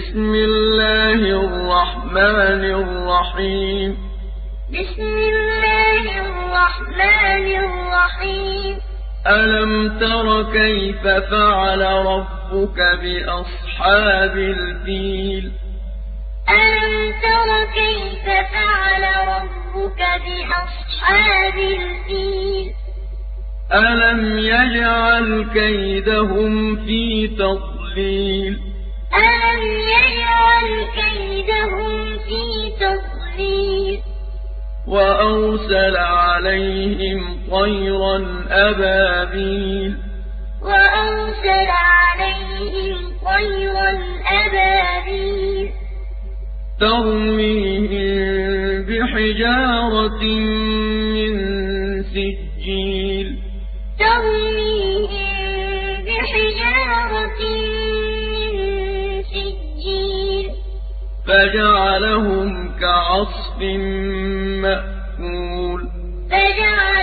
بسم الله الرحمن الرحيم. بسم الله الرحمن الرحيم. ألم تر كيف فعل ربك بأصحاب الفيل؟ ألم تر كيف فعل ربك بأصحاب الفيل؟ ألم يجعل كيدهم في تضليل؟ وأرسل عليهم طيرا أبابيل. وأرسل عليهم طيرا أبابيل. ترميهم بحجارة من سجيل. ترميهم فجعلهم كعصف مأكول. فجعلهم